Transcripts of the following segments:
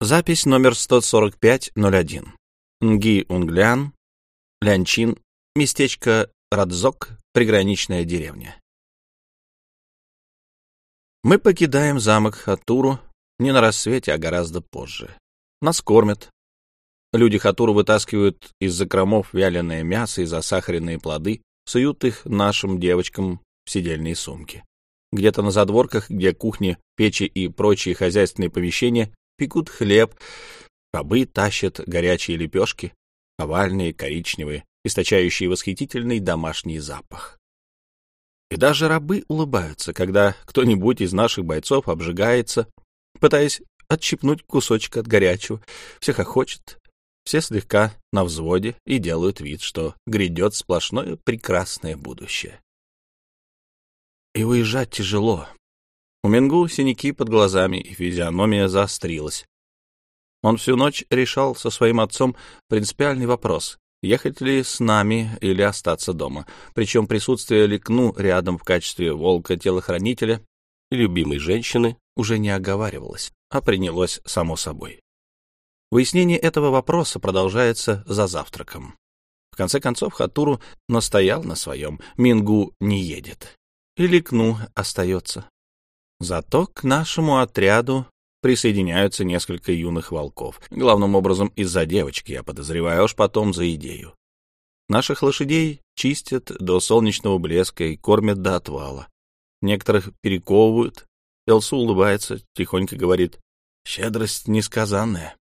Запись номер 14501. Нги Унглян, Лянчин, местечко Радзок, приграничная деревня. Мы покидаем замок Хатуру не на рассвете, а гораздо позже. Нас кормят. Люди Хатуру вытаскивают из закромов вяленое мясо и засахаренные плоды, суют их нашим девочкам в сидельные сумки. Где-то на задворках, где кухни, печи и прочие хозяйственные помещения, пекут хлеб, рабы тащат горячие лепешки, овальные, коричневые, источающие восхитительный домашний запах. И даже рабы улыбаются, когда кто-нибудь из наших бойцов обжигается, пытаясь отщипнуть кусочек от горячего. Все хохочет, все слегка на взводе и делают вид, что грядет сплошное прекрасное будущее. И уезжать тяжело. У Менгу синяки под глазами, и физиономия заострилась. Он всю ночь решал со своим отцом принципиальный вопрос — ехать ли с нами или остаться дома. Причем присутствие Ликну рядом в качестве волка-телохранителя и любимой женщины уже не оговаривалось, а принялось само собой. Выяснение этого вопроса продолжается за завтраком. В конце концов, Хатуру настоял на своем. Мингу не едет. И Ликну остается. Зато к нашему отряду присоединяются несколько юных волков. Главным образом из-за девочки, я подозреваю, уж потом за идею. Наших лошадей чистят до солнечного блеска и кормят до отвала. Некоторых перековывают. Элсу улыбается, тихонько говорит, «Щедрость несказанная,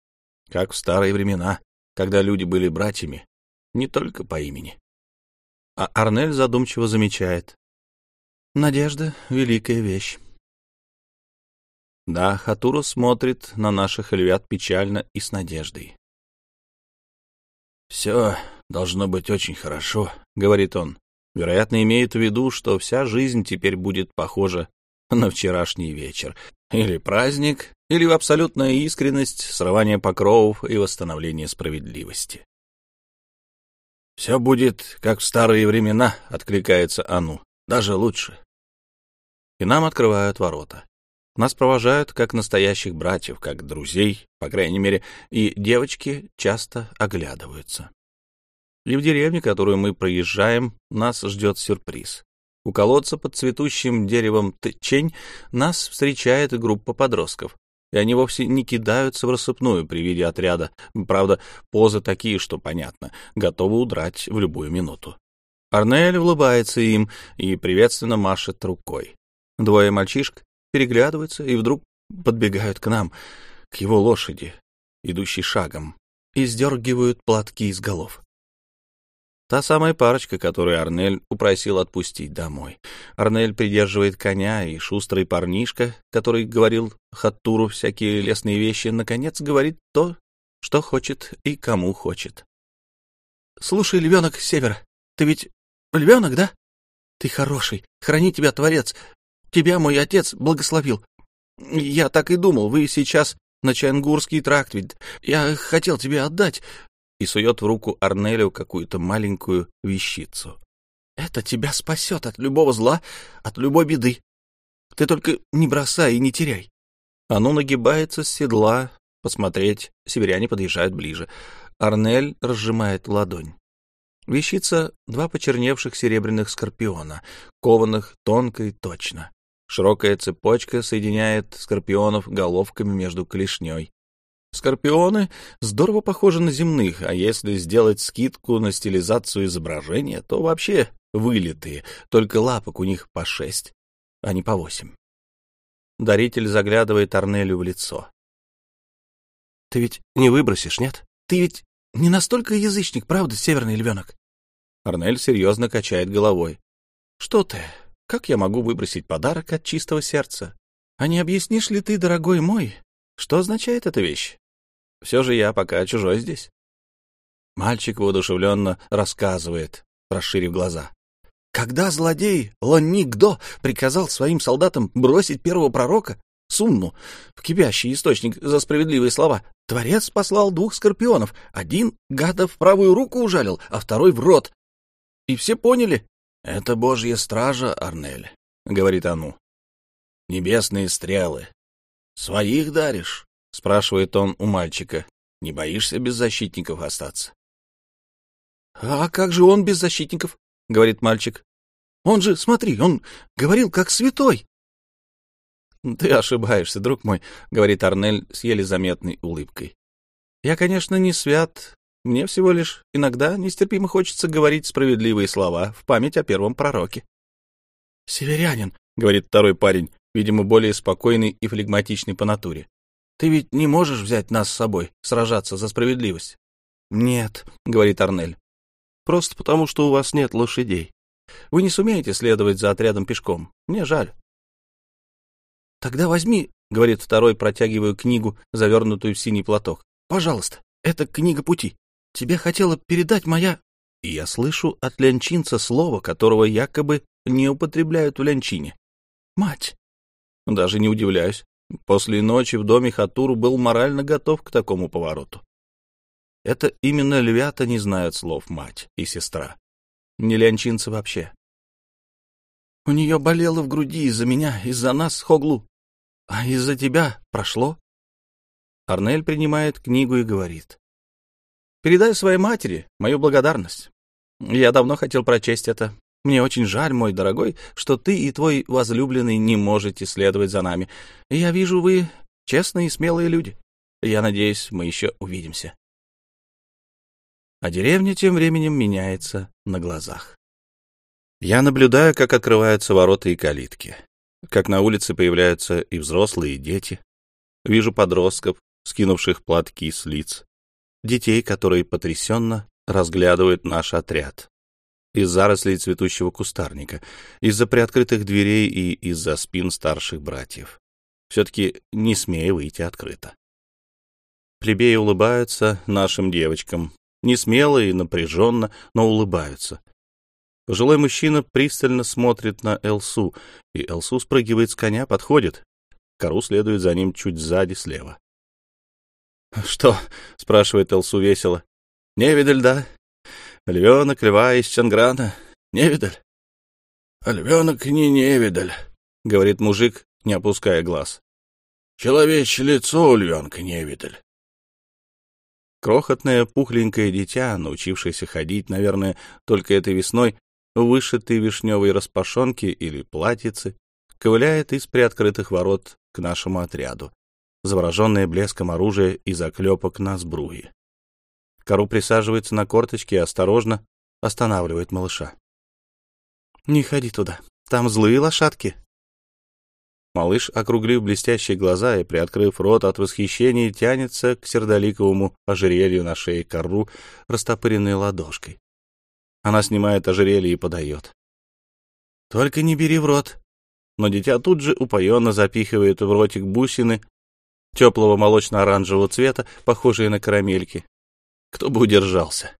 как в старые времена, когда люди были братьями, не только по имени». А Арнель задумчиво замечает, «Надежда — великая вещь. Да, Хатуру смотрит на наших львят печально и с надеждой. «Все должно быть очень хорошо», — говорит он. Вероятно, имеет в виду, что вся жизнь теперь будет похожа на вчерашний вечер. Или праздник, или абсолютная искренность, срывание покровов и восстановление справедливости. «Все будет, как в старые времена», — откликается Ану. «Даже лучше». И нам открывают ворота. Нас провожают как настоящих братьев, как друзей, по крайней мере, и девочки часто оглядываются. И в деревне, которую мы проезжаем, нас ждет сюрприз. У колодца под цветущим деревом тычень нас встречает группа подростков. И они вовсе не кидаются в рассыпную при виде отряда. Правда, позы такие, что понятно, готовы удрать в любую минуту. Арнель улыбается им и приветственно машет рукой. Двое мальчишек переглядываются и вдруг подбегают к нам, к его лошади, идущей шагом, и сдергивают платки из голов. Та самая парочка, которую Арнель упросил отпустить домой. Арнель придерживает коня, и шустрый парнишка, который говорил Хаттуру всякие лесные вещи, наконец говорит то, что хочет и кому хочет. — Слушай, львенок Север, ты ведь львенок, да? Ты хороший, храни тебя Творец, Тебя мой отец благословил. Я так и думал, вы сейчас на Чангурский тракт, ведь я хотел тебе отдать. И сует в руку Арнелю какую-то маленькую вещицу. Это тебя спасет от любого зла, от любой беды. Ты только не бросай и не теряй. Оно нагибается с седла, посмотреть. Северяне подъезжают ближе. Арнель разжимает ладонь. Вещица — два почерневших серебряных скорпиона, кованых тонко и точно. Широкая цепочка соединяет скорпионов головками между клешней. Скорпионы здорово похожи на земных, а если сделать скидку на стилизацию изображения, то вообще вылитые, только лапок у них по шесть, а не по восемь. Даритель заглядывает Арнелю в лицо. — Ты ведь не выбросишь, нет? Ты ведь не настолько язычник, правда, северный львенок? Арнель серьезно качает головой. — Что ты? Как я могу выбросить подарок от чистого сердца? А не объяснишь ли ты, дорогой мой, что означает эта вещь? Все же я пока чужой здесь. Мальчик воодушевленно рассказывает, расширив глаза. Когда злодей Лонникдо приказал своим солдатам бросить первого пророка, Сумну, в кипящий источник за справедливые слова, Творец послал двух скорпионов. Один гада в правую руку ужалил, а второй в рот. И все поняли, «Это божья стража, Арнель», — говорит Ану. «Небесные стрелы. Своих даришь, спрашивает он у мальчика. Не боишься без защитников остаться? А как же он без защитников? говорит мальчик. Он же, смотри, он говорил как святой. Ты ошибаешься, друг мой, говорит Арнель с еле заметной улыбкой. Я, конечно, не свят. Мне всего лишь иногда нестерпимо хочется говорить справедливые слова в память о первом пророке. Северянин, говорит второй парень, видимо, более спокойный и флегматичный по натуре. Ты ведь не можешь взять нас с собой, сражаться за справедливость? Нет, говорит Арнель. Просто потому, что у вас нет лошадей. Вы не сумеете следовать за отрядом пешком. Мне жаль. Тогда возьми, говорит второй, протягивая книгу, завернутую в синий платок. Пожалуйста, это книга пути. Тебе хотела передать моя... И я слышу от лянчинца слово, которого якобы не употребляют в лянчине. Мать. Даже не удивляюсь. После ночи в доме Хатуру был морально готов к такому повороту. Это именно львята не знают слов мать и сестра. Не лянчинцы вообще. У нее болело в груди из-за меня, из-за нас, Хоглу. А из-за тебя прошло? Арнель принимает книгу и говорит. Передай своей матери мою благодарность. Я давно хотел прочесть это. Мне очень жаль, мой дорогой, что ты и твой возлюбленный не можете следовать за нами. Я вижу, вы честные и смелые люди. Я надеюсь, мы еще увидимся. А деревня тем временем меняется на глазах. Я наблюдаю, как открываются ворота и калитки, как на улице появляются и взрослые, и дети. Вижу подростков, скинувших платки с лиц, детей, которые потрясенно разглядывают наш отряд, из зарослей цветущего кустарника, из-за приоткрытых дверей и из-за спин старших братьев. Все-таки не смея выйти открыто. Плебеи улыбаются нашим девочкам, не смело и напряженно, но улыбаются. Пожилой мужчина пристально смотрит на Элсу, и Элсу спрыгивает с коня, подходит. Кару следует за ним чуть сзади, слева. — Что? — спрашивает Элсу весело. — Невидаль, да? Львенок, льва из Чанграна. Невидаль? — Львенок не невидаль, — говорит мужик, не опуская глаз. — Человечье лицо у львенка невидаль. Крохотное пухленькое дитя, научившееся ходить, наверное, только этой весной, в вышитой вишневой распашонке или платьице, ковыляет из приоткрытых ворот к нашему отряду, завороженное блеском оружия и заклепок на сбруе. Кару присаживается на корточки и осторожно останавливает малыша. «Не ходи туда. Там злые лошадки». Малыш, округлив блестящие глаза и приоткрыв рот от восхищения, тянется к сердоликовому ожерелью на шее Кару, растопыренной ладошкой. Она снимает ожерелье и подает. «Только не бери в рот». Но дитя тут же упоенно запихивает в ротик бусины теплого молочно-оранжевого цвета, похожие на карамельки, кто бы удержался?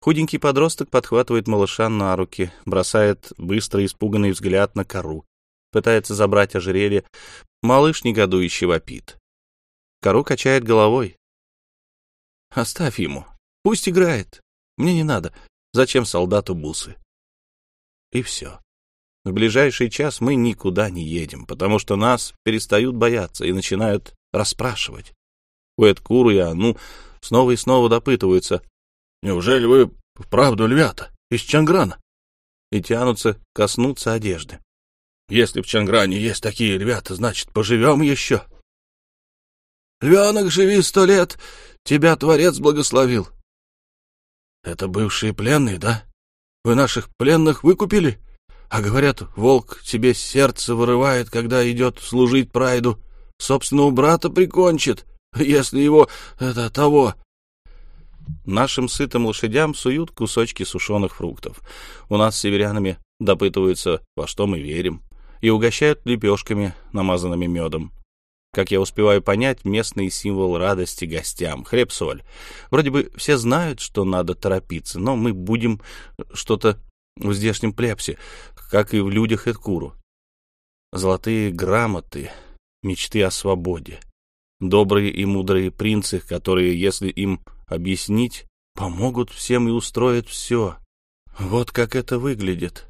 Худенький подросток подхватывает малыша на руки, бросает быстрый испуганный взгляд на кору, пытается забрать ожерелье. Малыш негодующе вопит. Кору качает головой. «Оставь ему. Пусть играет. Мне не надо. Зачем солдату бусы?» И все. В ближайший час мы никуда не едем, потому что нас перестают бояться и начинают расспрашивать. Уэткуру и Ану снова и снова допытываются. «Неужели вы вправду львята? Из Чанграна?» И тянутся коснуться одежды. «Если в Чангране есть такие львята, значит, поживем еще». «Львенок, живи сто лет! Тебя Творец благословил!» «Это бывшие пленные, да? Вы наших пленных выкупили? А говорят, волк себе сердце вырывает, когда идет служить прайду, собственного брата прикончит если его... это того...» Нашим сытым лошадям суют кусочки сушеных фруктов. У нас с северянами допытываются, во что мы верим, и угощают лепешками, намазанными медом. Как я успеваю понять, местный символ радости гостям — хлеб-соль. Вроде бы все знают, что надо торопиться, но мы будем что-то в здешнем плепсе, как и в людях Эдкуру. Золотые грамоты, мечты о свободе добрые и мудрые принцы, которые, если им объяснить, помогут всем и устроят все. Вот как это выглядит.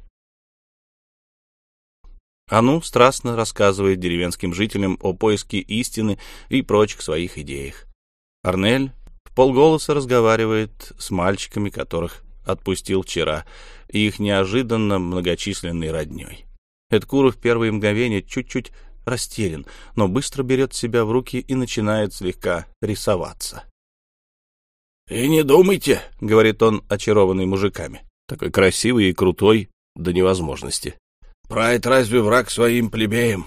Ану страстно рассказывает деревенским жителям о поиске истины и прочих своих идеях. Арнель в полголоса разговаривает с мальчиками, которых отпустил вчера, и их неожиданно многочисленной родней. Эдкуру в первые мгновения чуть-чуть растерян, но быстро берет себя в руки и начинает слегка рисоваться. — И не думайте, — говорит он, очарованный мужиками, такой красивый и крутой до невозможности. — Прайд разве враг своим плебеям?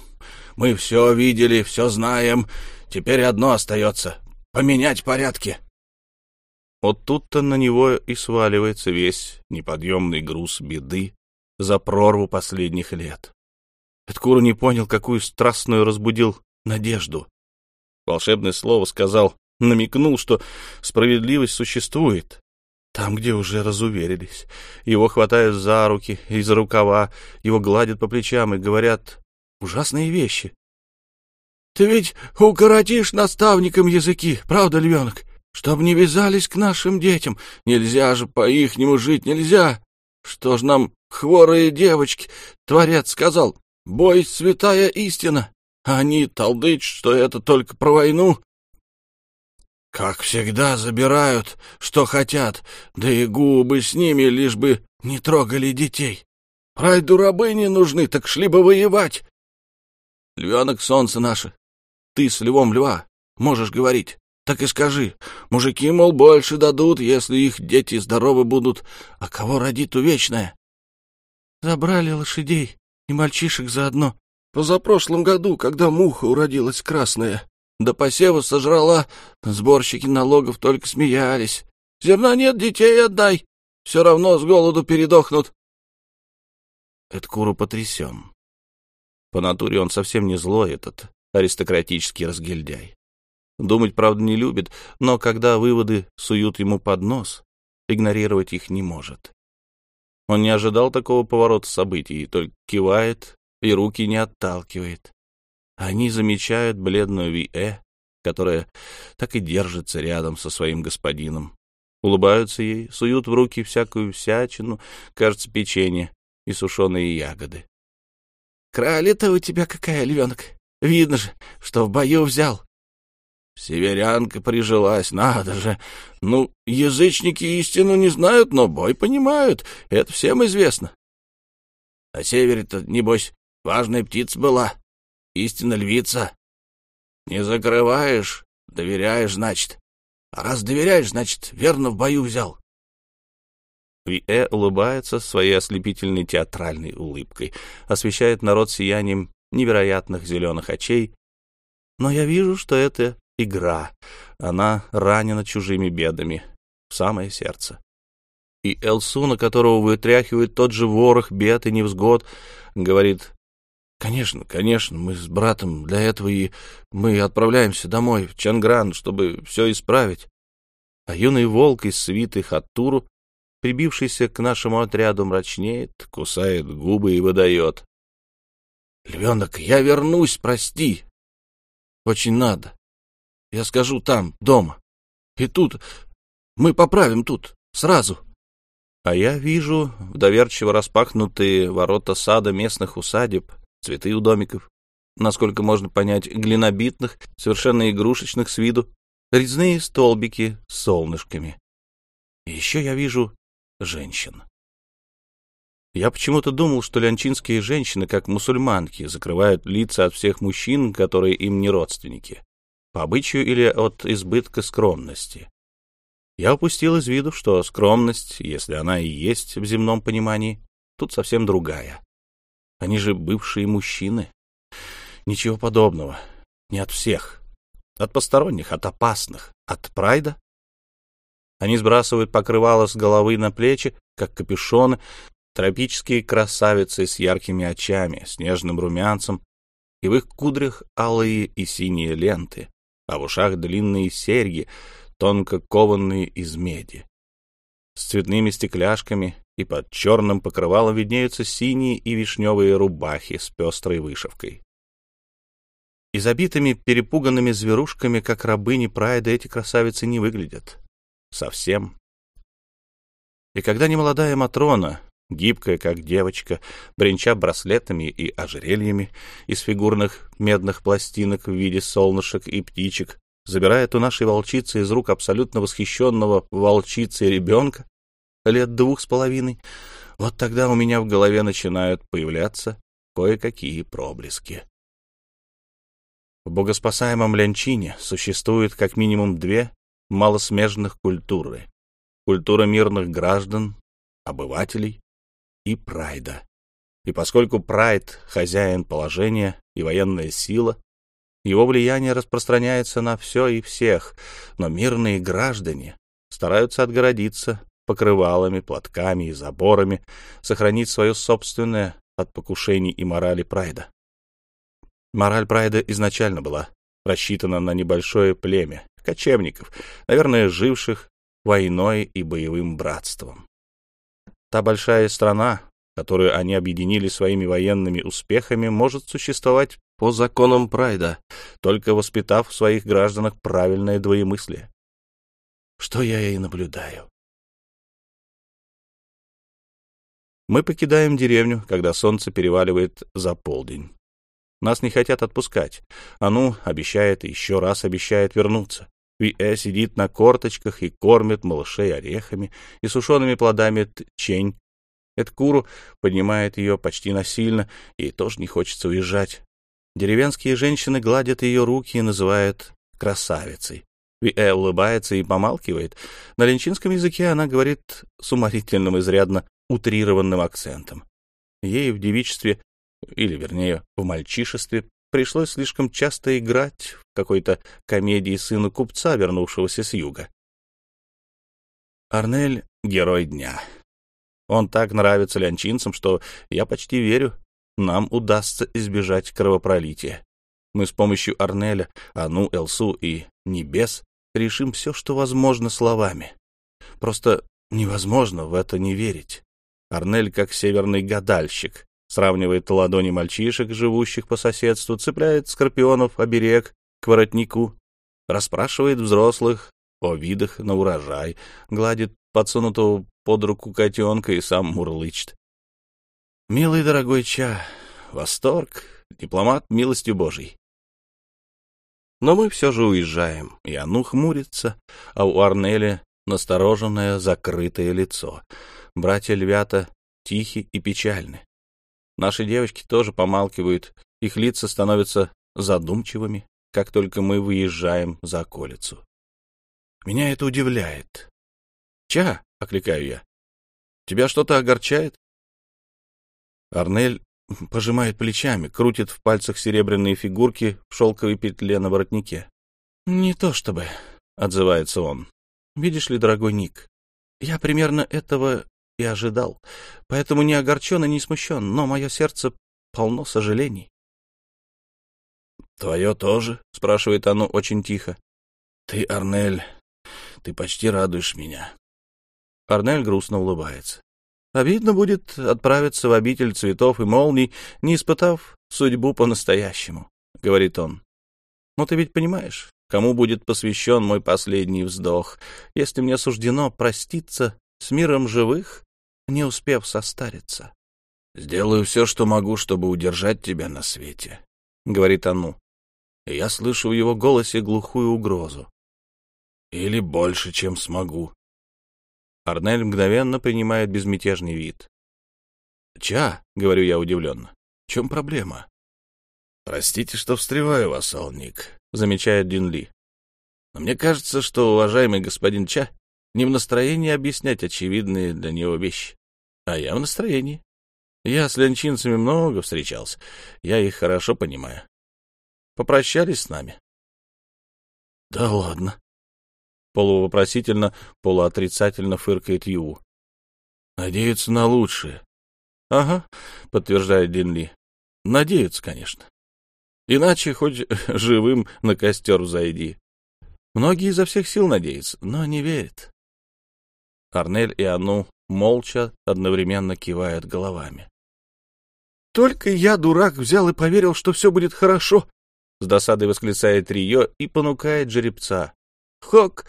Мы все видели, все знаем. Теперь одно остается — поменять порядки. Вот тут-то на него и сваливается весь неподъемный груз беды за прорву последних лет. Эдкуру не понял, какую страстную разбудил надежду. Волшебное слово сказал, намекнул, что справедливость существует. Там, где уже разуверились. Его хватают за руки и за рукава, его гладят по плечам и говорят ужасные вещи. — Ты ведь укоротишь наставникам языки, правда, львенок? Чтоб не вязались к нашим детям. Нельзя же по-ихнему жить, нельзя. Что ж нам, хворые девочки, Творец сказал, бой — святая истина. Они толдычат, что это только про войну. Как всегда, забирают, что хотят, да и губы с ними, лишь бы не трогали детей. Прайду рабы не нужны, так шли бы воевать. Львенок солнце наше, ты с львом льва можешь говорить. Так и скажи, мужики, мол, больше дадут, если их дети здоровы будут, а кого родит увечная? Забрали лошадей и мальчишек заодно. Позапрошлом году, когда муха уродилась красная, до посева сожрала, сборщики налогов только смеялись. Зерна нет, детей отдай, все равно с голоду передохнут. Эдкуру потрясен. По натуре он совсем не злой, этот аристократический разгильдяй. Думать, правда, не любит, но когда выводы суют ему под нос, игнорировать их не может. Он не ожидал такого поворота событий, только кивает и руки не отталкивает. Они замечают бледную Ви-Э, которая так и держится рядом со своим господином. Улыбаются ей, суют в руки всякую всячину, кажется, печенье и сушеные ягоды. — Краля-то у тебя какая, львенок! Видно же, что в бою взял. Северянка прижилась, надо же. Ну, язычники истину не знают, но бой понимают, это всем известно. На севере-то, небось, важная птица была, истинно львица. Не закрываешь, доверяешь, значит. А раз доверяешь, значит, верно в бою взял. Виэ улыбается своей ослепительной театральной улыбкой, освещает народ сиянием невероятных зеленых очей. Но я вижу, что это игра. Она ранена чужими бедами в самое сердце. И Элсу, на которого вытряхивает тот же ворох бед и невзгод, говорит Конечно, конечно, мы с братом для этого и мы отправляемся домой, в Чангран, чтобы все исправить. А юный волк из свиты Хаттуру, прибившийся к нашему отряду, мрачнеет, кусает губы и выдает. — Львенок, я вернусь, прости. Очень надо. Я скажу там, дома. И тут мы поправим тут, сразу. А я вижу в доверчиво распахнутые ворота сада местных усадеб, цветы у домиков, насколько можно понять, глинобитных, совершенно игрушечных с виду, резные столбики с солнышками. И еще я вижу женщин. Я почему-то думал, что лянчинские женщины, как мусульманки, закрывают лица от всех мужчин, которые им не родственники, по обычаю или от избытка скромности. Я упустил из виду, что скромность, если она и есть в земном понимании, тут совсем другая. Они же бывшие мужчины. Ничего подобного. Не от всех. От посторонних, от опасных. От прайда. Они сбрасывают покрывало с головы на плечи, как капюшоны, тропические красавицы с яркими очами, с нежным румянцем, и в их кудрях алые и синие ленты, а в ушах длинные серьги, тонко кованные из меди. С цветными стекляшками и под черным покрывалом виднеются синие и вишневые рубахи с пестрой вышивкой. И забитыми, перепуганными зверушками, как рабыни Прайда, эти красавицы не выглядят. Совсем. И когда немолодая Матрона, гибкая, как девочка, бренча браслетами и ожерельями из фигурных медных пластинок в виде солнышек и птичек, забирает у нашей волчицы из рук абсолютно восхищенного волчицы ребенка лет двух с половиной, вот тогда у меня в голове начинают появляться кое-какие проблески. В богоспасаемом Лянчине существует как минимум две малосмежных культуры. Культура мирных граждан, обывателей и прайда. И поскольку прайд — хозяин положения и военная сила, его влияние распространяется на все и всех, но мирные граждане стараются отгородиться покрывалами, платками и заборами, сохранить свое собственное от покушений и морали прайда. Мораль прайда изначально была рассчитана на небольшое племя, кочевников, наверное, живших войной и боевым братством. Та большая страна, которую они объединили своими военными успехами, может существовать по законам Прайда, только воспитав в своих гражданах правильное двоемыслие. Что я и наблюдаю. Мы покидаем деревню, когда солнце переваливает за полдень. Нас не хотят отпускать. Ану обещает и еще раз обещает вернуться. Виэ сидит на корточках и кормит малышей орехами и сушеными плодами чень. Эдкуру поднимает ее почти насильно, ей тоже не хочется уезжать. Деревенские женщины гладят ее руки и называют красавицей. Виэ улыбается и помалкивает. На ленчинском языке она говорит с уморительным, изрядно утрированным акцентом. Ей в девичестве, или, вернее, в мальчишестве, пришлось слишком часто играть в какой-то комедии сына купца, вернувшегося с юга. Арнель — герой дня. Он так нравится лянчинцам, что я почти верю, нам удастся избежать кровопролития. Мы с помощью Арнеля, Ану, Элсу и Небес решим все, что возможно словами. Просто невозможно в это не верить. Арнель как северный гадальщик, сравнивает ладони мальчишек, живущих по соседству, цепляет скорпионов оберег к воротнику, расспрашивает взрослых о видах на урожай, гладит подсунутого под руку котенка и сам мурлычет. Милый дорогой Ча, восторг, дипломат милостью Божьей. Но мы все же уезжаем, и Ану хмурится, а у Арнеля настороженное закрытое лицо. Братья-львята тихи и печальны. Наши девочки тоже помалкивают, их лица становятся задумчивыми, как только мы выезжаем за околицу. Меня это удивляет. «Ча!» — окликаю я. «Тебя что-то огорчает?» Арнель пожимает плечами, крутит в пальцах серебряные фигурки в шелковой петле на воротнике. «Не то чтобы», — отзывается он. «Видишь ли, дорогой Ник, я примерно этого и ожидал, поэтому не огорчен и не смущен, но мое сердце полно сожалений. — Твое тоже? — спрашивает оно очень тихо. — Ты, Арнель, ты почти радуешь меня. Арнель грустно улыбается. Обидно будет отправиться в обитель цветов и молний, не испытав судьбу по-настоящему, — говорит он. Но ты ведь понимаешь, кому будет посвящен мой последний вздох, если мне суждено проститься с миром живых не успев состариться. — Сделаю все, что могу, чтобы удержать тебя на свете, — говорит Ану. И я слышу в его голосе глухую угрозу. — Или больше, чем смогу. Арнель мгновенно принимает безмятежный вид. — Ча, — говорю я удивленно, — в чем проблема? — Простите, что встреваю вас, Алник, — замечает Динли. Но мне кажется, что уважаемый господин Ча не в настроении объяснять очевидные для него вещи. А я в настроении. Я с ленчинцами много встречался. Я их хорошо понимаю. Попрощались с нами. — Да ладно. Полувопросительно, полуотрицательно фыркает Ю. — Надеются на лучшее. — Ага, — подтверждает Динли. — Надеются, конечно. Иначе хоть живым на костер взойди. Многие изо всех сил надеются, но не верят. Арнель и Ану молча, одновременно кивают головами. «Только я, дурак, взял и поверил, что все будет хорошо!» С досадой восклицает Рио и понукает жеребца. «Хок,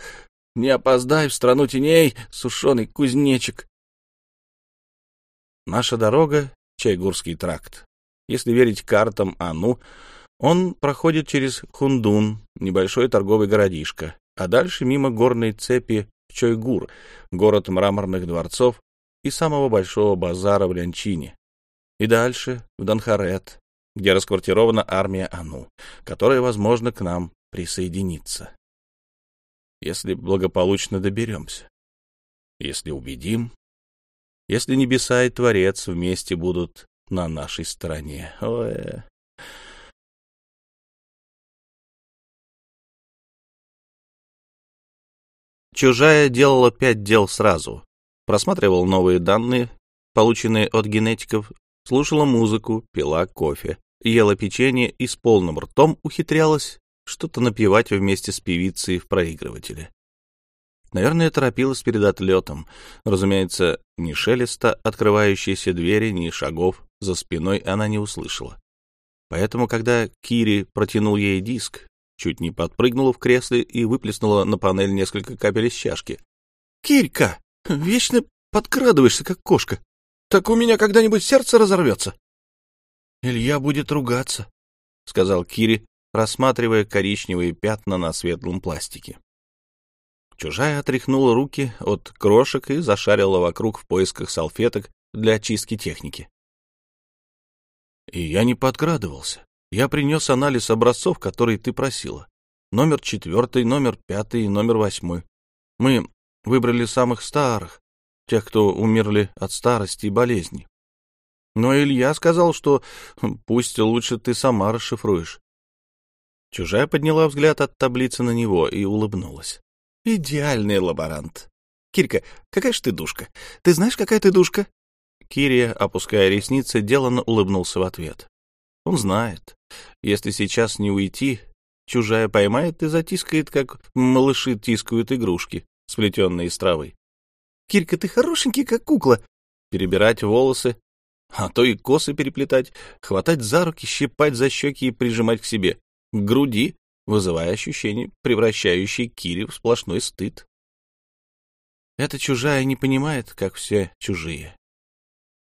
не опоздай в страну теней, сушеный кузнечик!» Наша дорога — Чайгурский тракт. Если верить картам Ану, он проходит через Хундун, небольшой торговый городишко, а дальше мимо горной цепи Чойгур, город мраморных дворцов и самого большого базара в Лянчине. И дальше в Данхарет, где расквартирована армия Ану, которая, возможно, к нам присоединится. Если благополучно доберемся. Если убедим. Если небеса и Творец вместе будут на нашей стороне. Ой. Чужая делала пять дел сразу. Просматривал новые данные, полученные от генетиков, слушала музыку, пила кофе, ела печенье и с полным ртом ухитрялась что-то напевать вместе с певицей в проигрывателе. Наверное, торопилась перед отлетом. Разумеется, ни шелеста открывающейся двери, ни шагов за спиной она не услышала. Поэтому, когда Кири протянул ей диск, чуть не подпрыгнула в кресле и выплеснула на панель несколько капель из чашки. — Кирька, вечно подкрадываешься, как кошка. Так у меня когда-нибудь сердце разорвется. — Илья будет ругаться, — сказал Кири, рассматривая коричневые пятна на светлом пластике. Чужая отряхнула руки от крошек и зашарила вокруг в поисках салфеток для очистки техники. И я не подкрадывался. Я принес анализ образцов, которые ты просила. Номер четвертый, номер пятый и номер восьмой. Мы выбрали самых старых, тех, кто умерли от старости и болезни. Но Илья сказал, что пусть лучше ты сама расшифруешь. Чужая подняла взгляд от таблицы на него и улыбнулась. «Идеальный лаборант. Кирка, какая ж ты душка? Ты знаешь, какая ты душка?» Кирия, опуская ресницы, деланно улыбнулся в ответ. Он знает. Если сейчас не уйти, чужая поймает и затискает, как малыши тискают игрушки, сплетенные из травы. «Кирка, ты хорошенький, как кукла!» Перебирать волосы, а то и косы переплетать, хватать за руки, щипать за щеки и прижимать к себе к груди, вызывая ощущение, превращающее Кири в сплошной стыд. Эта чужая не понимает, как все чужие.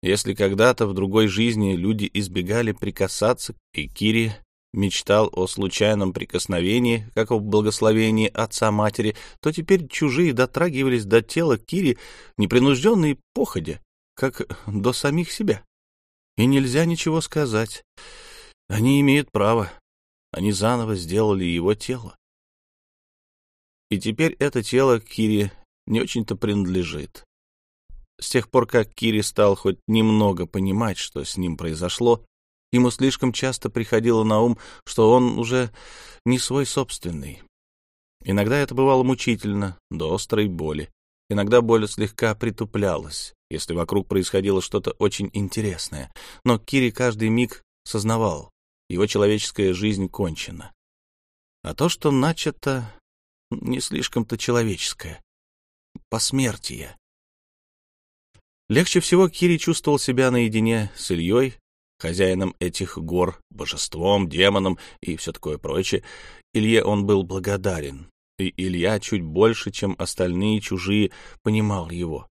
Если когда-то в другой жизни люди избегали прикасаться, и Кири мечтал о случайном прикосновении, как о благословении отца-матери, то теперь чужие дотрагивались до тела Кири непринужденной походе, как до самих себя. И нельзя ничего сказать. Они имеют право. Они заново сделали его тело. И теперь это тело Кири не очень-то принадлежит. С тех пор, как Кири стал хоть немного понимать, что с ним произошло, ему слишком часто приходило на ум, что он уже не свой собственный. Иногда это бывало мучительно, до острой боли. Иногда боль слегка притуплялась, если вокруг происходило что-то очень интересное. Но Кири каждый миг сознавал, его человеческая жизнь кончена. А то, что начато, не слишком-то человеческое. Посмертие. Легче всего Кири чувствовал себя наедине с Ильей, хозяином этих гор, божеством, демоном и все такое прочее. Илье он был благодарен, и Илья чуть больше, чем остальные чужие, понимал его.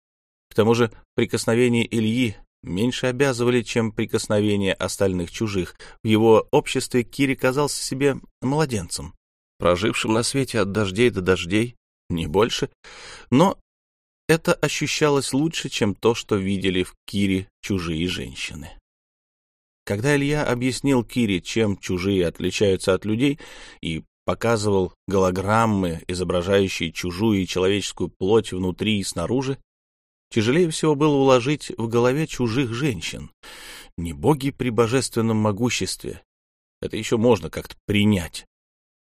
К тому же прикосновение Ильи меньше обязывали, чем прикосновения остальных чужих. В его обществе Кири казался себе младенцем, прожившим на свете от дождей до дождей, не больше. Но это ощущалось лучше, чем то, что видели в Кире чужие женщины. Когда Илья объяснил Кире, чем чужие отличаются от людей, и показывал голограммы, изображающие чужую и человеческую плоть внутри и снаружи, Тяжелее всего было уложить в голове чужих женщин. Не боги при божественном могуществе. Это еще можно как-то принять.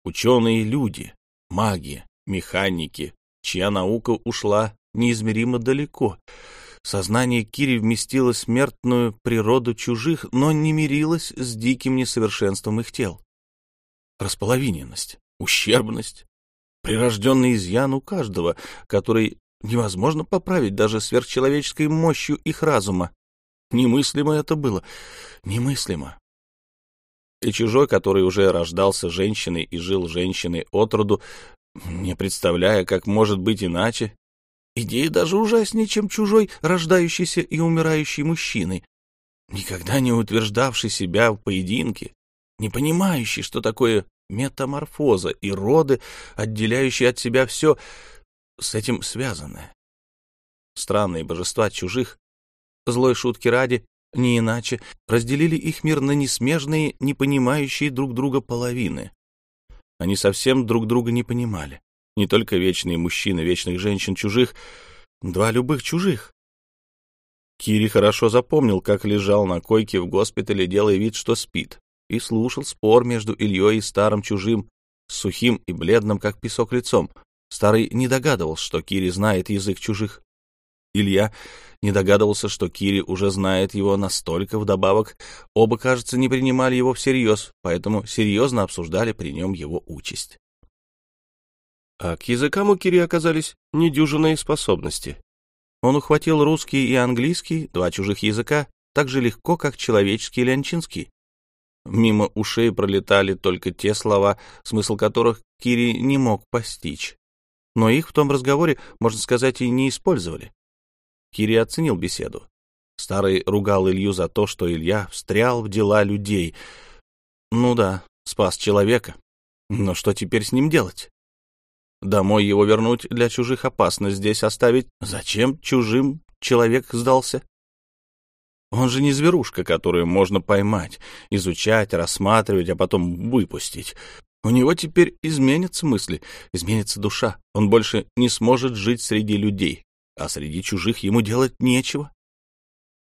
Ученые люди, маги, механики, чья наука ушла неизмеримо далеко. Сознание Кири вместило смертную природу чужих, но не мирилось с диким несовершенством их тел. Располовиненность, ущербность, прирожденный изъян у каждого, который невозможно поправить даже сверхчеловеческой мощью их разума. Немыслимо это было. Немыслимо. И чужой, который уже рождался женщиной и жил женщиной от роду, не представляя, как может быть иначе, Идея даже ужаснее, чем чужой, рождающийся и умирающий мужчиной, никогда не утверждавший себя в поединке, не понимающий, что такое метаморфоза и роды, отделяющие от себя все с этим связанное. Странные божества чужих, злой шутки ради, не иначе, разделили их мир на несмежные, не понимающие друг друга половины. Они совсем друг друга не понимали. Не только вечные мужчины, вечных женщин чужих, два любых чужих. Кири хорошо запомнил, как лежал на койке в госпитале, делая вид, что спит, и слушал спор между Ильей и старым чужим, сухим и бледным, как песок лицом. Старый не догадывался, что Кири знает язык чужих. Илья не догадывался, что Кири уже знает его настолько вдобавок. Оба, кажется, не принимали его всерьез, поэтому серьезно обсуждали при нем его участь. А к языкам у Кири оказались недюжинные способности. Он ухватил русский и английский, два чужих языка, так же легко, как человеческий или анчинский. Мимо ушей пролетали только те слова, смысл которых Кири не мог постичь. Но их в том разговоре, можно сказать, и не использовали. Кири оценил беседу. Старый ругал Илью за то, что Илья встрял в дела людей. Ну да, спас человека. Но что теперь с ним делать? Домой его вернуть для чужих опасно, здесь оставить. Зачем чужим человек сдался? Он же не зверушка, которую можно поймать, изучать, рассматривать, а потом выпустить. У него теперь изменятся мысли, изменится душа. Он больше не сможет жить среди людей, а среди чужих ему делать нечего.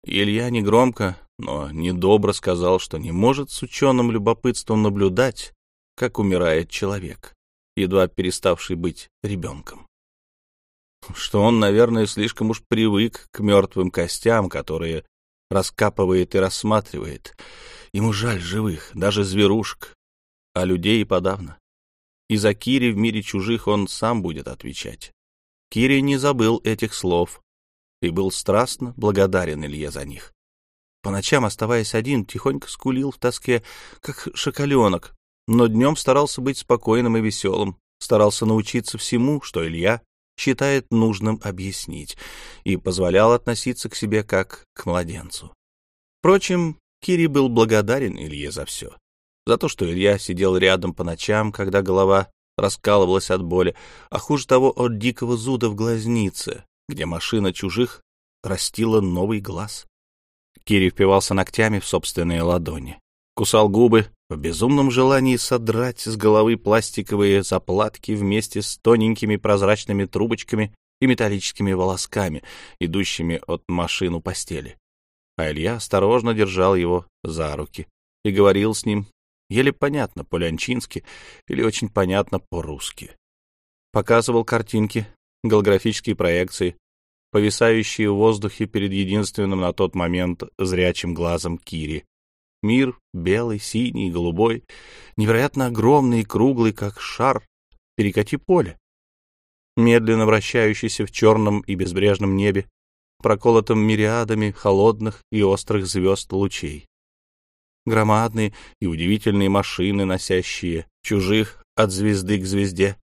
Илья негромко, но недобро сказал, что не может с ученым любопытством наблюдать, как умирает человек, едва переставший быть ребенком. Что он, наверное, слишком уж привык к мертвым костям, которые раскапывает и рассматривает. Ему жаль живых, даже зверушек, а людей и подавно. И за Кири в мире чужих он сам будет отвечать. Кири не забыл этих слов и был страстно благодарен Илье за них. По ночам, оставаясь один, тихонько скулил в тоске, как шоколенок, но днем старался быть спокойным и веселым, старался научиться всему, что Илья считает нужным объяснить, и позволял относиться к себе как к младенцу. Впрочем, Кири был благодарен Илье за все. За то, что Илья сидел рядом по ночам, когда голова раскалывалась от боли, а хуже того, от дикого зуда в глазнице, где машина чужих растила новый глаз. Кири впивался ногтями в собственные ладони, кусал губы, в безумном желании содрать с головы пластиковые заплатки вместе с тоненькими прозрачными трубочками и металлическими волосками, идущими от машину постели. А Илья осторожно держал его за руки и говорил с ним, еле понятно по-лянчински или очень понятно по-русски. Показывал картинки, голографические проекции, повисающие в воздухе перед единственным на тот момент зрячим глазом Кири, Мир белый, синий, голубой, невероятно огромный и круглый, как шар, перекати поле. Медленно вращающийся в черном и безбрежном небе, проколотом мириадами холодных и острых звезд лучей. Громадные и удивительные машины, носящие чужих от звезды к звезде,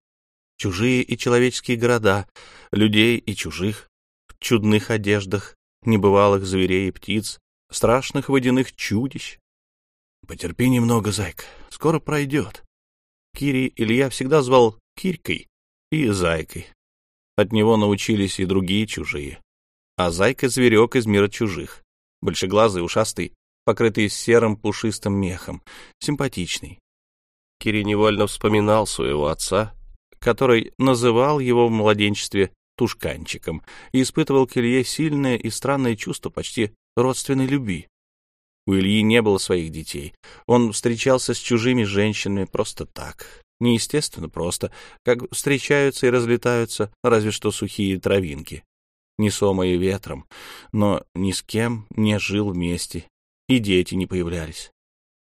чужие и человеческие города, людей и чужих, в чудных одеждах, небывалых зверей и птиц, страшных водяных чудищ, Потерпи немного, зайка, скоро пройдет. Кири Илья всегда звал Кирькой и Зайкой. От него научились и другие чужие. А Зайка — зверек из мира чужих. Большеглазый, ушастый, покрытый серым пушистым мехом, симпатичный. Кири невольно вспоминал своего отца, который называл его в младенчестве тушканчиком и испытывал к Илье сильное и странное чувство почти родственной любви. У Ильи не было своих детей. Он встречался с чужими женщинами просто так. Неестественно просто, как встречаются и разлетаются разве что сухие травинки, несомые ветром, но ни с кем не жил вместе, и дети не появлялись.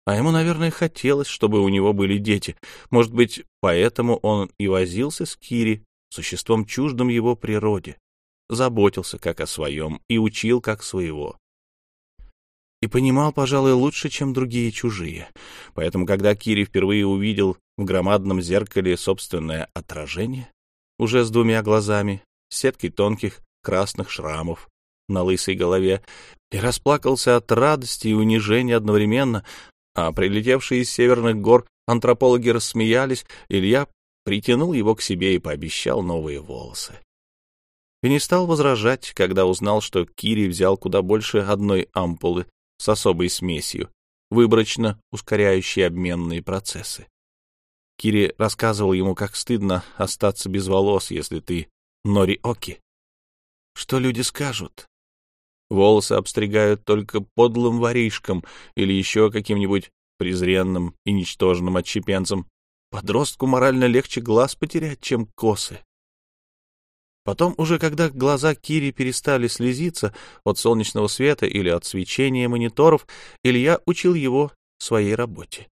А ему, наверное, хотелось, чтобы у него были дети. Может быть, поэтому он и возился с Кири, существом чуждым его природе, заботился как о своем и учил как своего и понимал, пожалуй, лучше, чем другие чужие. Поэтому, когда Кири впервые увидел в громадном зеркале собственное отражение, уже с двумя глазами, сеткой тонких красных шрамов на лысой голове, и расплакался от радости и унижения одновременно, а прилетевшие из северных гор антропологи рассмеялись, Илья притянул его к себе и пообещал новые волосы. И не стал возражать, когда узнал, что Кири взял куда больше одной ампулы с особой смесью, выборочно ускоряющей обменные процессы. Кири рассказывал ему, как стыдно остаться без волос, если ты Нори-Оки. Что люди скажут? Волосы обстригают только подлым воришкам или еще каким-нибудь презренным и ничтожным отщепенцам. Подростку морально легче глаз потерять, чем косы. Потом, уже когда глаза Кири перестали слезиться от солнечного света или от свечения мониторов, Илья учил его своей работе.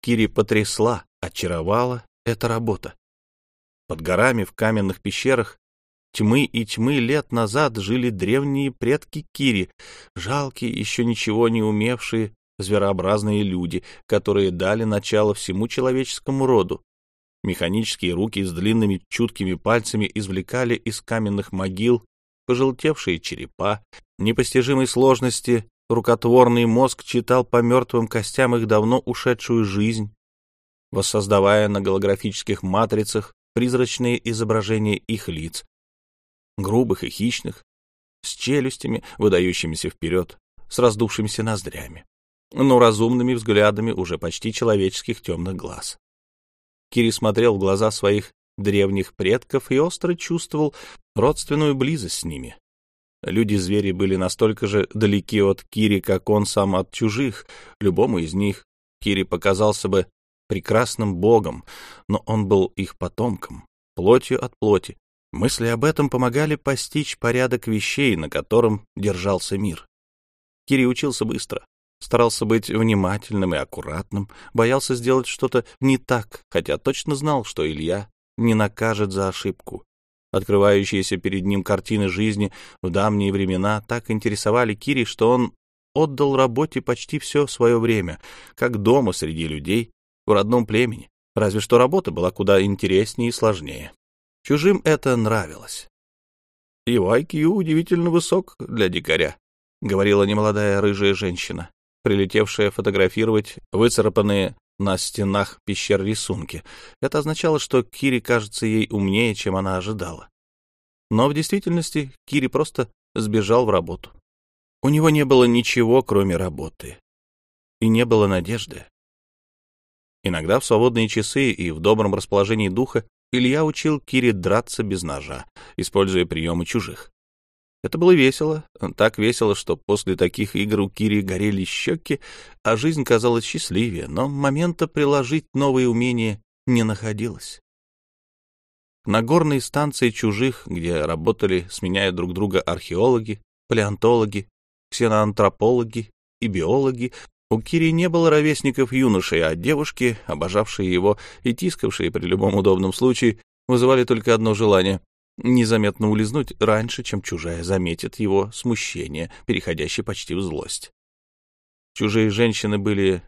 Кири потрясла, очаровала эта работа. Под горами в каменных пещерах тьмы и тьмы лет назад жили древние предки Кири, жалкие, еще ничего не умевшие, зверообразные люди, которые дали начало всему человеческому роду. Механические руки с длинными чуткими пальцами извлекали из каменных могил пожелтевшие черепа, непостижимой сложности рукотворный мозг читал по мертвым костям их давно ушедшую жизнь, воссоздавая на голографических матрицах призрачные изображения их лиц, грубых и хищных, с челюстями, выдающимися вперед, с раздувшимися ноздрями, но разумными взглядами уже почти человеческих темных глаз. Кири смотрел в глаза своих древних предков и остро чувствовал родственную близость с ними. Люди-звери были настолько же далеки от Кири, как он сам от чужих. Любому из них Кири показался бы прекрасным богом, но он был их потомком, плотью от плоти, Мысли об этом помогали постичь порядок вещей, на котором держался мир. Кири учился быстро, старался быть внимательным и аккуратным, боялся сделать что-то не так, хотя точно знал, что Илья не накажет за ошибку. Открывающиеся перед ним картины жизни в давние времена так интересовали Кири, что он отдал работе почти все свое время, как дома среди людей, в родном племени, разве что работа была куда интереснее и сложнее. Чужим это нравилось. «Его IQ удивительно высок для дикаря», — говорила немолодая рыжая женщина, прилетевшая фотографировать выцарапанные на стенах пещер рисунки. Это означало, что Кири кажется ей умнее, чем она ожидала. Но в действительности Кири просто сбежал в работу. У него не было ничего, кроме работы. И не было надежды. Иногда в свободные часы и в добром расположении духа Илья учил Кире драться без ножа, используя приемы чужих. Это было весело, так весело, что после таких игр у Кири горели щеки, а жизнь казалась счастливее, но момента приложить новые умения не находилось. На горной станции чужих, где работали, сменяя друг друга археологи, палеонтологи, ксеноантропологи и биологи, у Кири не было ровесников юношей, а девушки, обожавшие его и тискавшие при любом удобном случае, вызывали только одно желание — незаметно улизнуть раньше, чем чужая заметит его смущение, переходящее почти в злость. Чужие женщины были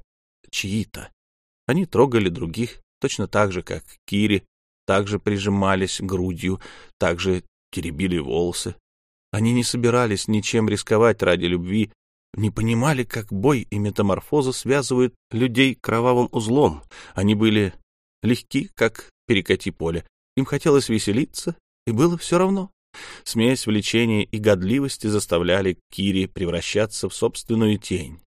чьи-то. Они трогали других точно так же, как Кири, также прижимались грудью, также теребили волосы. Они не собирались ничем рисковать ради любви, не понимали, как бой и метаморфоза связывают людей кровавым узлом. Они были легки, как перекати поле. Им хотелось веселиться, и было все равно. Смесь влечения и годливости заставляли Кири превращаться в собственную тень,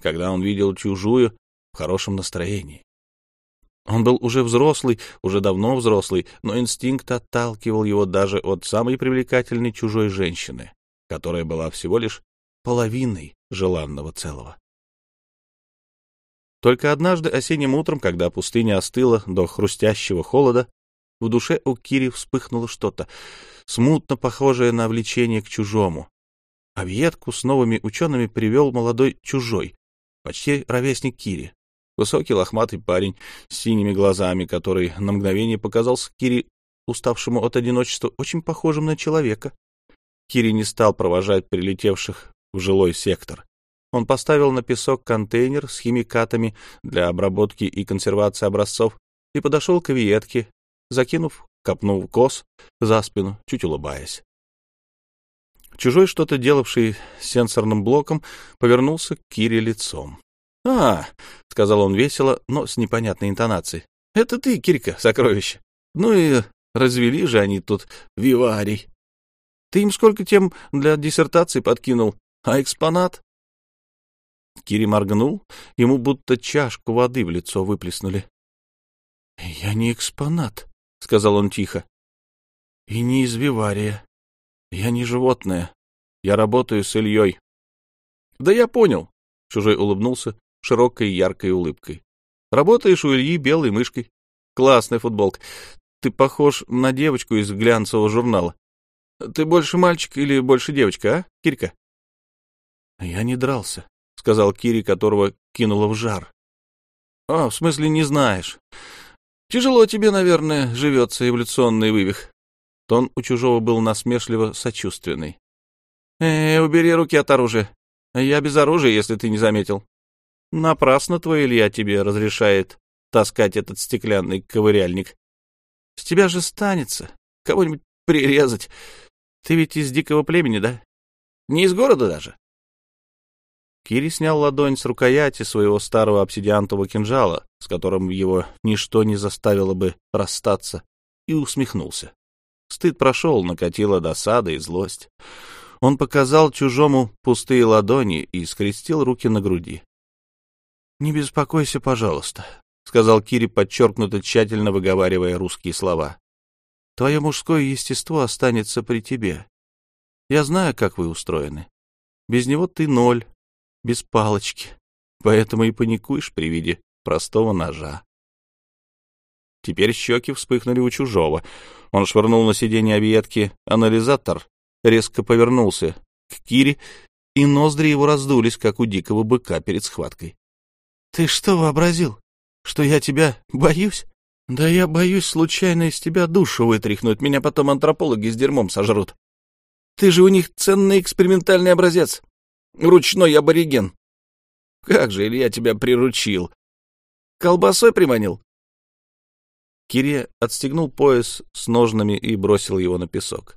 когда он видел чужую в хорошем настроении. Он был уже взрослый, уже давно взрослый, но инстинкт отталкивал его даже от самой привлекательной чужой женщины, которая была всего лишь половиной желанного целого. Только однажды осенним утром, когда пустыня остыла до хрустящего холода, в душе у Кири вспыхнуло что-то, смутно похожее на влечение к чужому. А Вьетку с новыми учеными привел молодой чужой, почти ровесник Кири. Высокий лохматый парень с синими глазами, который на мгновение показался Кири, уставшему от одиночества, очень похожим на человека. Кири не стал провожать прилетевших в жилой сектор. Он поставил на песок контейнер с химикатами для обработки и консервации образцов и подошел к Виетке, закинув копнул кос за спину, чуть улыбаясь. Чужой, что-то делавший сенсорным блоком, повернулся к Кире лицом. — А, — сказал он весело, но с непонятной интонацией. — Это ты, Кирка, сокровище. Ну и развели же они тут виварий. Ты им сколько тем для диссертации подкинул, а экспонат? Кири моргнул, ему будто чашку воды в лицо выплеснули. — Я не экспонат, — сказал он тихо. — И не из вивария. Я не животное. Я работаю с Ильей. — Да я понял, — чужой улыбнулся широкой яркой улыбкой. — Работаешь у Ильи белой мышкой. Классная футболка. Ты похож на девочку из глянцевого журнала. Ты больше мальчик или больше девочка, а, Кирка? — Я не дрался, — сказал Кири, которого кинуло в жар. — А, в смысле, не знаешь. Тяжело тебе, наверное, живется эволюционный вывих. Тон у чужого был насмешливо сочувственный. «Э, убери руки от оружия. Я без оружия, если ты не заметил. Напрасно твой Илья тебе разрешает таскать этот стеклянный ковыряльник. С тебя же станется кого-нибудь прирезать. Ты ведь из дикого племени, да? Не из города даже?» Кири снял ладонь с рукояти своего старого обсидиантового кинжала, с которым его ничто не заставило бы расстаться, и усмехнулся. Стыд прошел, накатила досада и злость. Он показал чужому пустые ладони и скрестил руки на груди. — Не беспокойся, пожалуйста, — сказал Кири, подчеркнуто тщательно выговаривая русские слова. — Твое мужское естество останется при тебе. Я знаю, как вы устроены. Без него ты ноль, без палочки, поэтому и паникуешь при виде простого ножа. Теперь щеки вспыхнули у чужого. Он швырнул на сиденье объедки анализатор, резко повернулся к Кире, и ноздри его раздулись, как у дикого быка перед схваткой. — Ты что вообразил? Что я тебя боюсь? Да я боюсь случайно из тебя душу вытряхнуть, меня потом антропологи с дерьмом сожрут. Ты же у них ценный экспериментальный образец. Ручной абориген. Как же Илья тебя приручил? Колбасой приманил? Кире отстегнул пояс с ножнами и бросил его на песок.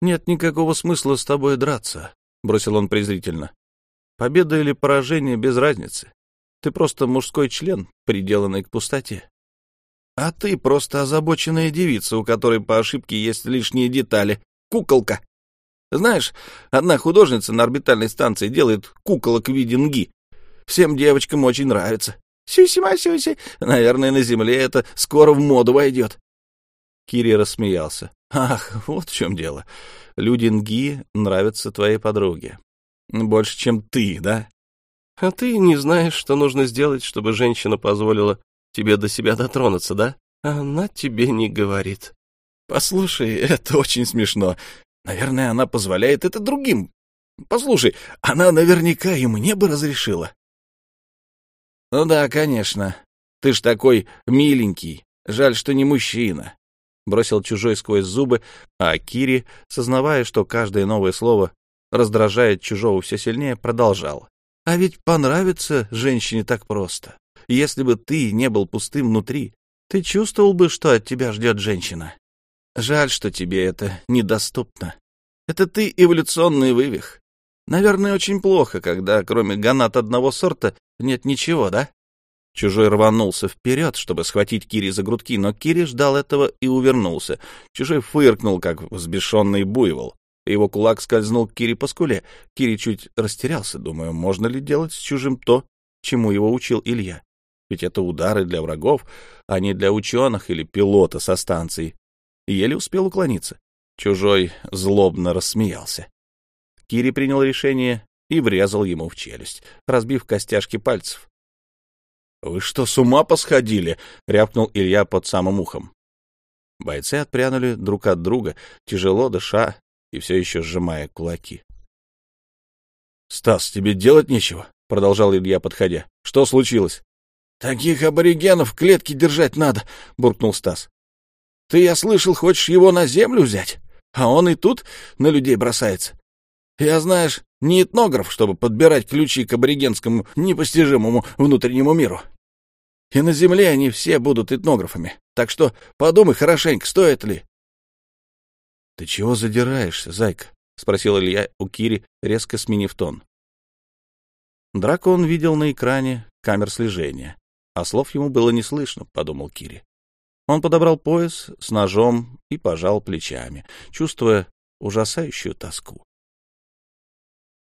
«Нет никакого смысла с тобой драться», — бросил он презрительно. «Победа или поражение без разницы. Ты просто мужской член, приделанный к пустоте. А ты просто озабоченная девица, у которой по ошибке есть лишние детали. Куколка. Знаешь, одна художница на орбитальной станции делает куколок в виде нги. Всем девочкам очень нравится. Сюси-масюси. Наверное, на земле это скоро в моду войдет. Кири рассмеялся. Ах, вот в чем дело. Люди Нги нравятся твоей подруге. Больше, чем ты, да? А ты не знаешь, что нужно сделать, чтобы женщина позволила тебе до себя дотронуться, да? Она тебе не говорит. Послушай, это очень смешно. Наверное, она позволяет это другим. Послушай, она наверняка и мне бы разрешила. Ну да, конечно. Ты ж такой миленький. Жаль, что не мужчина. Бросил чужой сквозь зубы, а Кири, сознавая, что каждое новое слово раздражает чужого все сильнее, продолжал. А ведь понравится женщине так просто. Если бы ты не был пустым внутри, ты чувствовал бы, что от тебя ждет женщина. Жаль, что тебе это недоступно. Это ты эволюционный вывих. Наверное, очень плохо, когда кроме ганат одного сорта нет ничего, да? Чужой рванулся вперед, чтобы схватить Кири за грудки, но Кири ждал этого и увернулся. Чужой фыркнул, как взбешенный буйвол. Его кулак скользнул к Кири по скуле. Кири чуть растерялся, думаю, можно ли делать с чужим то, чему его учил Илья. Ведь это удары для врагов, а не для ученых или пилота со станции. Еле успел уклониться. Чужой злобно рассмеялся. Кири принял решение и врезал ему в челюсть, разбив костяшки пальцев. — Вы что, с ума посходили? — рявкнул Илья под самым ухом. Бойцы отпрянули друг от друга, тяжело дыша и все еще сжимая кулаки. — Стас, тебе делать нечего? — продолжал Илья, подходя. — Что случилось? — Таких аборигенов в клетке держать надо, — буркнул Стас. — Ты, я слышал, хочешь его на землю взять? А он и тут на людей бросается. Я, знаешь, не этнограф, чтобы подбирать ключи к аборигенскому непостижимому внутреннему миру. и на земле они все будут этнографами. Так что подумай хорошенько, стоит ли. — Ты чего задираешься, зайка? — спросил Илья у Кири, резко сменив тон. Драку он видел на экране камер слежения, а слов ему было не слышно, — подумал Кири. Он подобрал пояс с ножом и пожал плечами, чувствуя ужасающую тоску.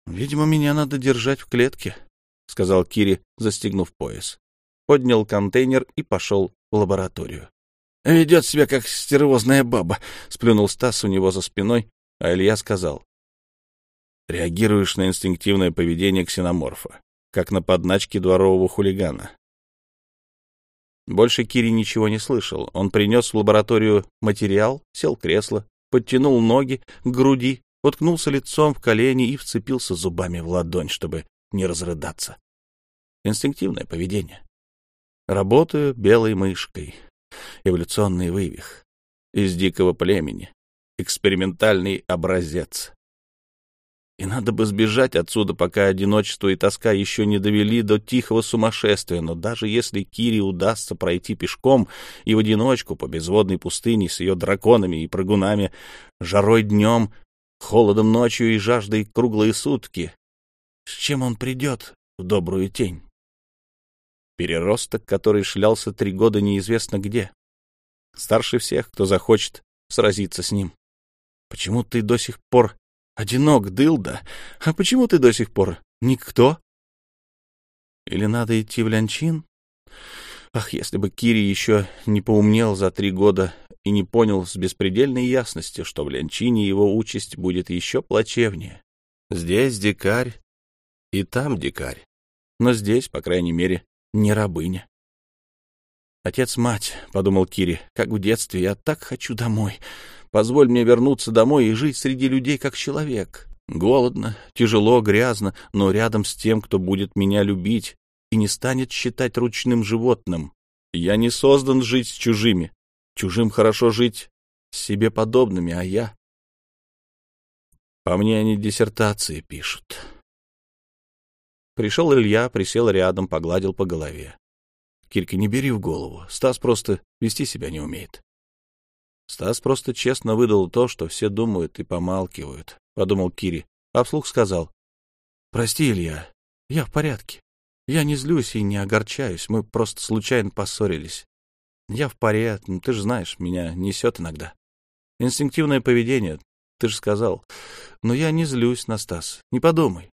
«Видимо, меня надо держать в клетке», — сказал Кири, застегнув пояс. Поднял контейнер и пошел в лабораторию. «Ведет себя, как стервозная баба», — сплюнул Стас у него за спиной, а Илья сказал. «Реагируешь на инстинктивное поведение ксеноморфа, как на подначки дворового хулигана. Больше Кири ничего не слышал. Он принес в лабораторию материал, сел в кресло, подтянул ноги к груди, уткнулся лицом в колени и вцепился зубами в ладонь, чтобы не разрыдаться. Инстинктивное поведение. Работаю белой мышкой. Эволюционный вывих. Из дикого племени. Экспериментальный образец. И надо бы сбежать отсюда, пока одиночество и тоска еще не довели до тихого сумасшествия. Но даже если Кире удастся пройти пешком и в одиночку по безводной пустыне с ее драконами и прыгунами, жарой днем, холодом ночью и жаждой круглые сутки, с чем он придет в добрую тень? Переросток, который шлялся три года неизвестно где. Старше всех, кто захочет сразиться с ним. Почему ты до сих пор Одинок, дылда. А почему ты до сих пор никто? Или надо идти в Лянчин? Ах, если бы Кири еще не поумнел за три года и не понял с беспредельной ясностью, что в Лянчине его участь будет еще плачевнее. Здесь дикарь, и там дикарь. Но здесь, по крайней мере, не рабыня. «Отец-мать», — подумал Кири, — «как в детстве, я так хочу домой. Позволь мне вернуться домой и жить среди людей как человек. Голодно, тяжело, грязно, но рядом с тем, кто будет меня любить и не станет считать ручным животным. Я не создан жить с чужими. Чужим хорошо жить с себе подобными, а я... По мне они диссертации пишут. Пришел Илья, присел рядом, погладил по голове. Кирки, не бери в голову. Стас просто вести себя не умеет. Стас просто честно выдал то, что все думают и помалкивают, — подумал Кири, а вслух сказал. — Прости, Илья, я в порядке. Я не злюсь и не огорчаюсь, мы просто случайно поссорились. Я в порядке, ну, ты же знаешь, меня несет иногда. Инстинктивное поведение, ты же сказал. Но я не злюсь на Стас, не подумай.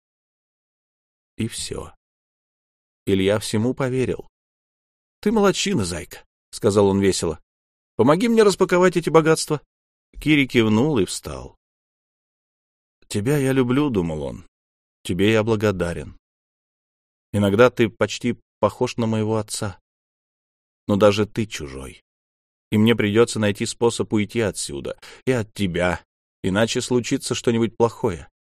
И все. Илья всему поверил. — Ты молодчина, зайка, — сказал он весело. Помоги мне распаковать эти богатства. Кири кивнул и встал. «Тебя я люблю», — думал он. «Тебе я благодарен. Иногда ты почти похож на моего отца. Но даже ты чужой. И мне придется найти способ уйти отсюда и от тебя, иначе случится что-нибудь плохое».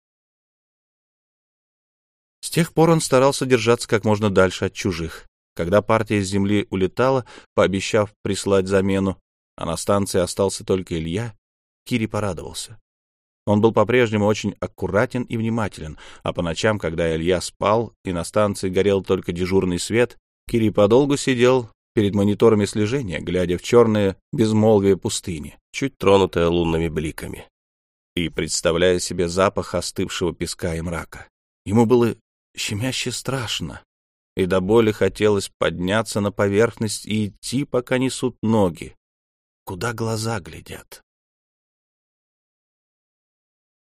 С тех пор он старался держаться как можно дальше от чужих. Когда партия с земли улетала, пообещав прислать замену, а на станции остался только Илья, Кири порадовался. Он был по-прежнему очень аккуратен и внимателен, а по ночам, когда Илья спал и на станции горел только дежурный свет, Кири подолгу сидел перед мониторами слежения, глядя в черное безмолвие пустыни, чуть тронутое лунными бликами, и представляя себе запах остывшего песка и мрака. Ему было щемяще страшно, и до боли хотелось подняться на поверхность и идти, пока несут ноги, куда глаза глядят.